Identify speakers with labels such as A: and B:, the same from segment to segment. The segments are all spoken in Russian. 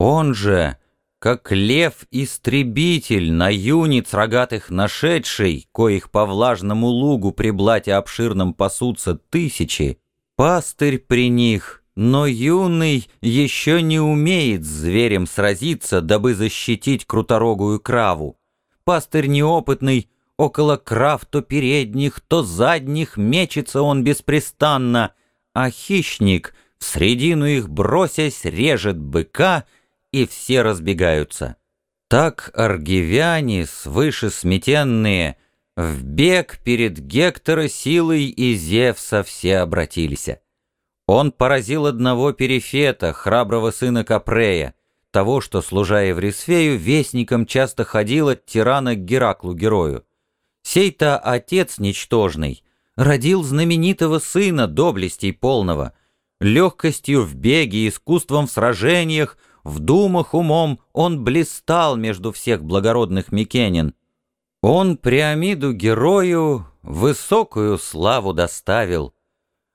A: Он же, как лев-истребитель, на юниц рогатых нашедший, коих по влажному лугу при блате обширном пасутся тысячи, пастырь при них, но юный еще не умеет с зверем сразиться, дабы защитить круторогую краву. Пастырь неопытный, около крав то передних, то задних мечется он беспрестанно, а хищник, в средину их бросясь, режет быка — и все разбегаются. Так аргивяне, свыше сметенные, в бег перед Гектора силой и Зевса все обратились. Он поразил одного перифета, храброго сына Капрея, того, что, служа Еврисфею, вестником часто ходил от тирана к Гераклу-герою. Сей-то отец ничтожный родил знаменитого сына доблестей полного, легкостью в беге, искусством в сражениях, в думах умом он блистал между всех благородных Микенин. Он Приамиду герою высокую славу доставил.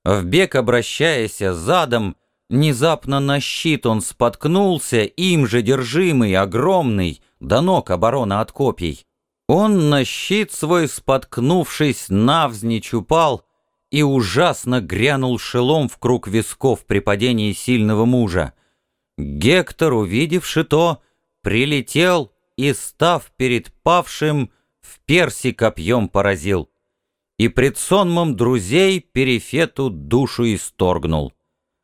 A: В бег обращаясь задом, внезапно на щит он споткнулся, им же держимый, огромный, до ног оборона от копий. Он на щит свой споткнувшись, навзничь упал и ужасно грянул шелом в круг висков при падении сильного мужа. Гектор, увидевши то, прилетел и, став перед павшим, в перси копьем поразил. И пред сонмом друзей Перифету душу исторгнул.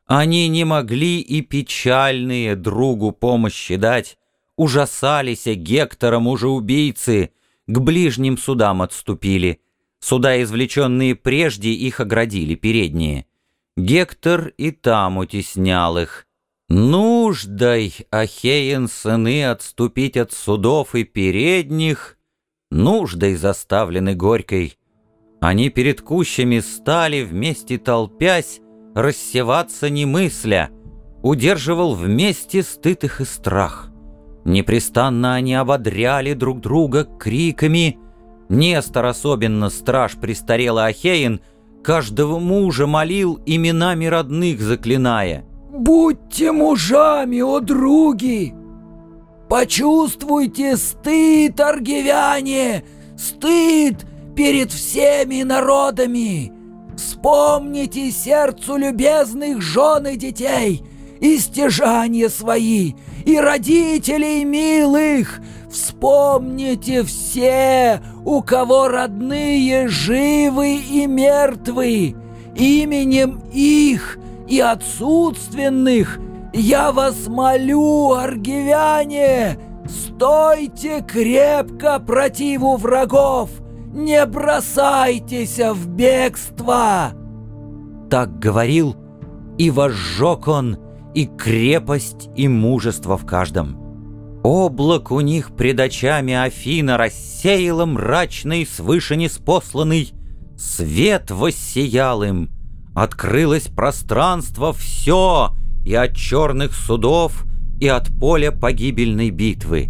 A: Они не могли и печальные другу помощи дать, ужасались Гектора мужа-убийцы, к ближним судам отступили. Суда, извлеченные прежде, их оградили передние. Гектор и там утеснял их — Нуждой, Ахеен сыны, отступить от судов и передних, Нуждой заставлены горькой. Они перед кущами стали, вместе толпясь, Рассеваться не мысля, Удерживал вместе стыд их и страх. Непрестанно они ободряли друг друга криками. Нестор особенно страж престарелый Ахеин Каждого мужа молил именами родных заклиная —
B: Будьте мужами, о други! Почувствуйте стыд, аргивяне, стыд перед всеми народами! Вспомните сердцу любезных жен и детей, и стяжания свои, и родителей милых! Вспомните все, у кого родные живы и мертвы, именем их и отсутственных, я вас молю, аргивяне, стойте крепко противу врагов, не бросайтесь в бегство!»
A: Так говорил, и возжег он и крепость, и мужество в каждом. Облак у них пред очами Афина рассеяло мрачный, свыше неспосланный, свет воссиял им — Открылось пространство все, и от черных судов, и от поля погибельной битвы.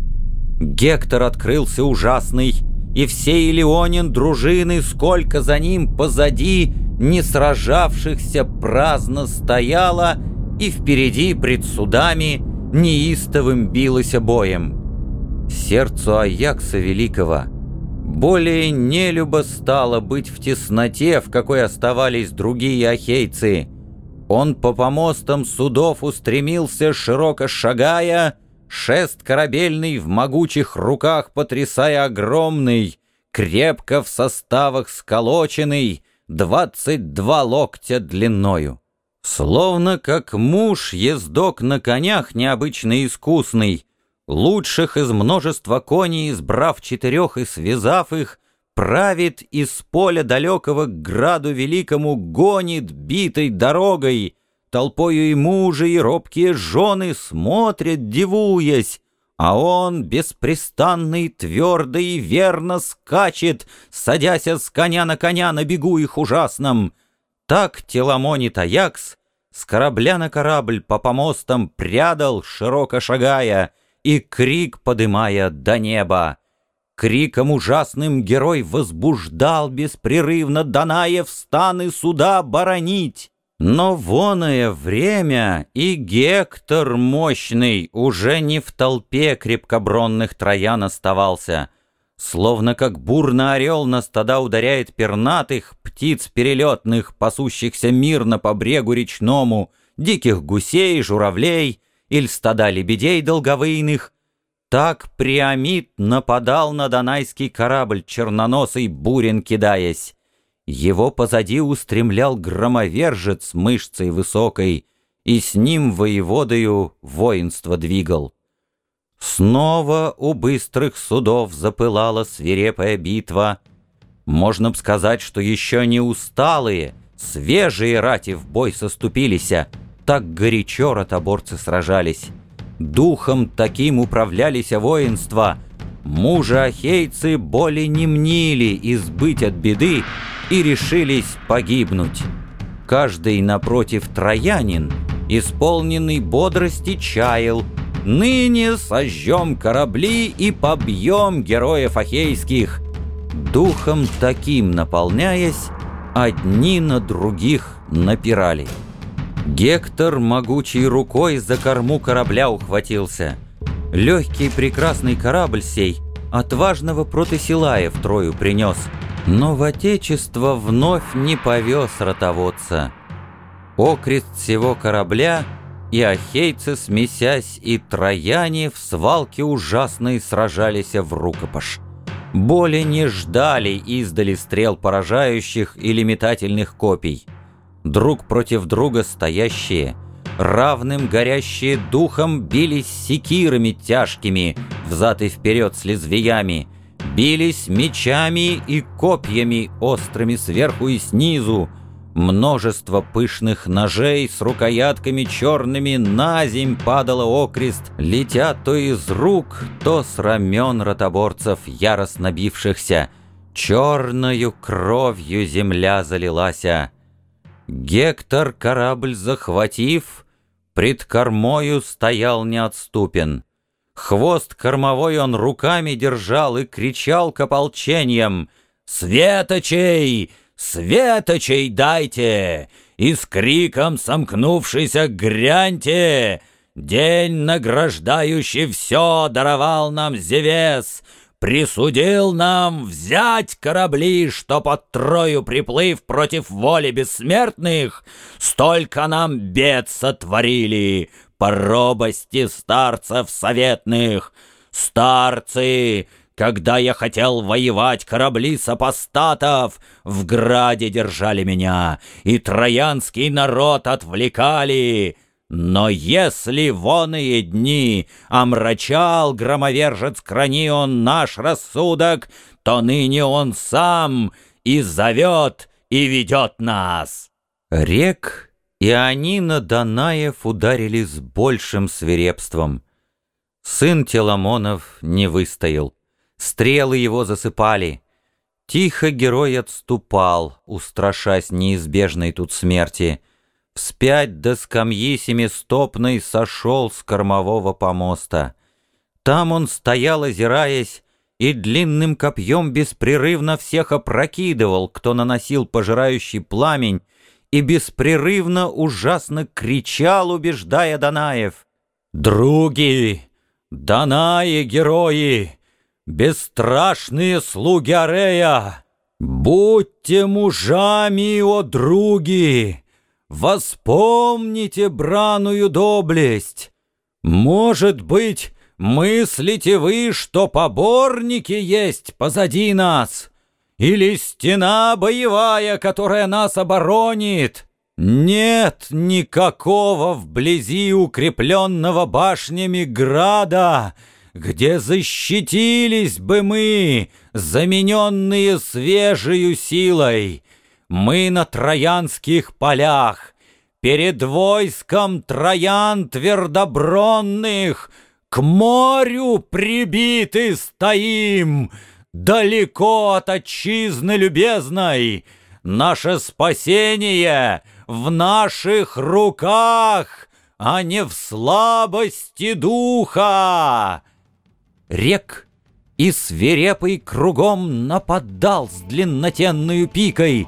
A: Гектор открылся ужасный, и все Илеонин дружины, сколько за ним позади, не сражавшихся праздно стояла, и впереди пред судами неистовым билось боем. Сердцу Аякса Великого — более нелюбо стало быть в тесноте, в какой оставались другие ахейцы. Он по помостам судов устремился, широко шагая, шест корабельный в могучих руках потрясая огромный, крепко в составах сколоченный, двадцать два локтя длиною. Словно как муж, ездок на конях необычно искусный, Лучших из множества коней, избрав четырех и связав их, Правит из поля далекого к граду великому Гонит битой дорогой, Толпою и мужи, и робкие жены Смотрят, дивуясь, а он беспрестанный, твердый и верно скачет, Садясь с коня на коня на бегу их ужасном. Так теломонит Аякс, с корабля на корабль по помостам прядал, широко шагая — и крик подымая до неба. Криком ужасным герой возбуждал беспрерывно Данаев станы суда боронить. Но воное время и Гектор мощный уже не в толпе крепкобронных троян оставался, словно как бурный орел на стада ударяет пернатых, птиц перелетных, пасущихся мирно по брегу речному, диких гусей, журавлей или стада лебедей долговыйных, так Приамид нападал на донайский корабль, черноносый бурен кидаясь. Его позади устремлял громовержец мышцей высокой, и с ним воеводою воинство двигал. Снова у быстрых судов запылала свирепая битва. Можно б сказать, что еще не усталые, свежие рати в бой соступились, так горячо ротоборцы сражались. Духом таким управлялись воинства. Мужа ахейцы боли не мнили избыть от беды, и решились погибнуть. Каждый напротив троянин, исполненный бодрости, чаял «Ныне сожжем корабли и побьем героев ахейских». Духом таким наполняясь, одни на других напирали. Гектор могучей рукой за корму корабля ухватился. Легкий прекрасный корабль сей отважного Протесилая в Трою принес — но в Отечество вновь не повез ротоводца. Окрест всего корабля и ахейцы, смесясь, и трояне в свалке ужасной сражались в рукопаш. Боли не ждали издали стрел поражающих или метательных копий. Друг против друга стоящие, равным горящие духом бились секирами тяжкими, взад и вперед с лезвиями, бились мечами и копьями острыми сверху и снизу, Множество пышных ножей с рукоятками черными на земь падало окрест, летя то из рук, то с рамен ротоборцев, яростно бившихся. Черною кровью земля залилася. Гектор, корабль захватив, пред кормою стоял неотступен. Хвост кормовой он руками держал и кричал к ополчениям «Светочей! Светочей дайте! И с криком сомкнувшийся гряньте! День награждающий все даровал нам Зевес!» Присудил нам взять корабли, что под Трою приплыв против воли бессмертных, столько нам бед сотворили, по робости старцев советных. Старцы, когда я хотел воевать, корабли сопостатов в граде держали меня, и троянский народ отвлекали. Но если воные дни омрачал громовержец Кранион наш рассудок, то ныне он сам и зовет, и ведет нас. Рек и они на Данаев ударили с большим свирепством. Сын Теламонов не выстоял. Стрелы его засыпали. Тихо герой отступал, устрашась неизбежной тут смерти. Вспять до скамьи семистопной сошел с кормового помоста. Там он стоял, озираясь, и длинным копьем беспрерывно всех опрокидывал, кто наносил пожирающий пламень, и беспрерывно ужасно кричал, убеждая Данаев. «Други! Данаи, герои! Бесстрашные слуги Арея! Будьте мужами, о други! Воспомните браную доблесть! Может быть, мыслите вы, что поборники есть позади нас?» Или стена боевая, которая нас оборонит? Нет никакого вблизи укрепленного башнями града, где защитились бы мы, замененные свежей силой. Мы на троянских полях, перед войском троян твердобронных, к морю прибиты стоим, далеко от отчизны любезной. Наше спасение в наших руках, а не в слабости духа. Рек и свирепый кругом нападал с длиннотенную пикой.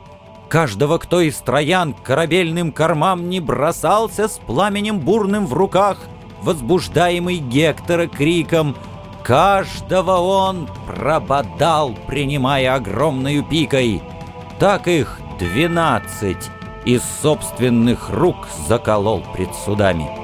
A: Каждого, кто из троян к корабельным кормам не бросался с пламенем бурным в руках, возбуждаемый Гектора криком «Каждого он прободал, принимая огромную пикой!» Так их двенадцать из собственных рук заколол пред судами.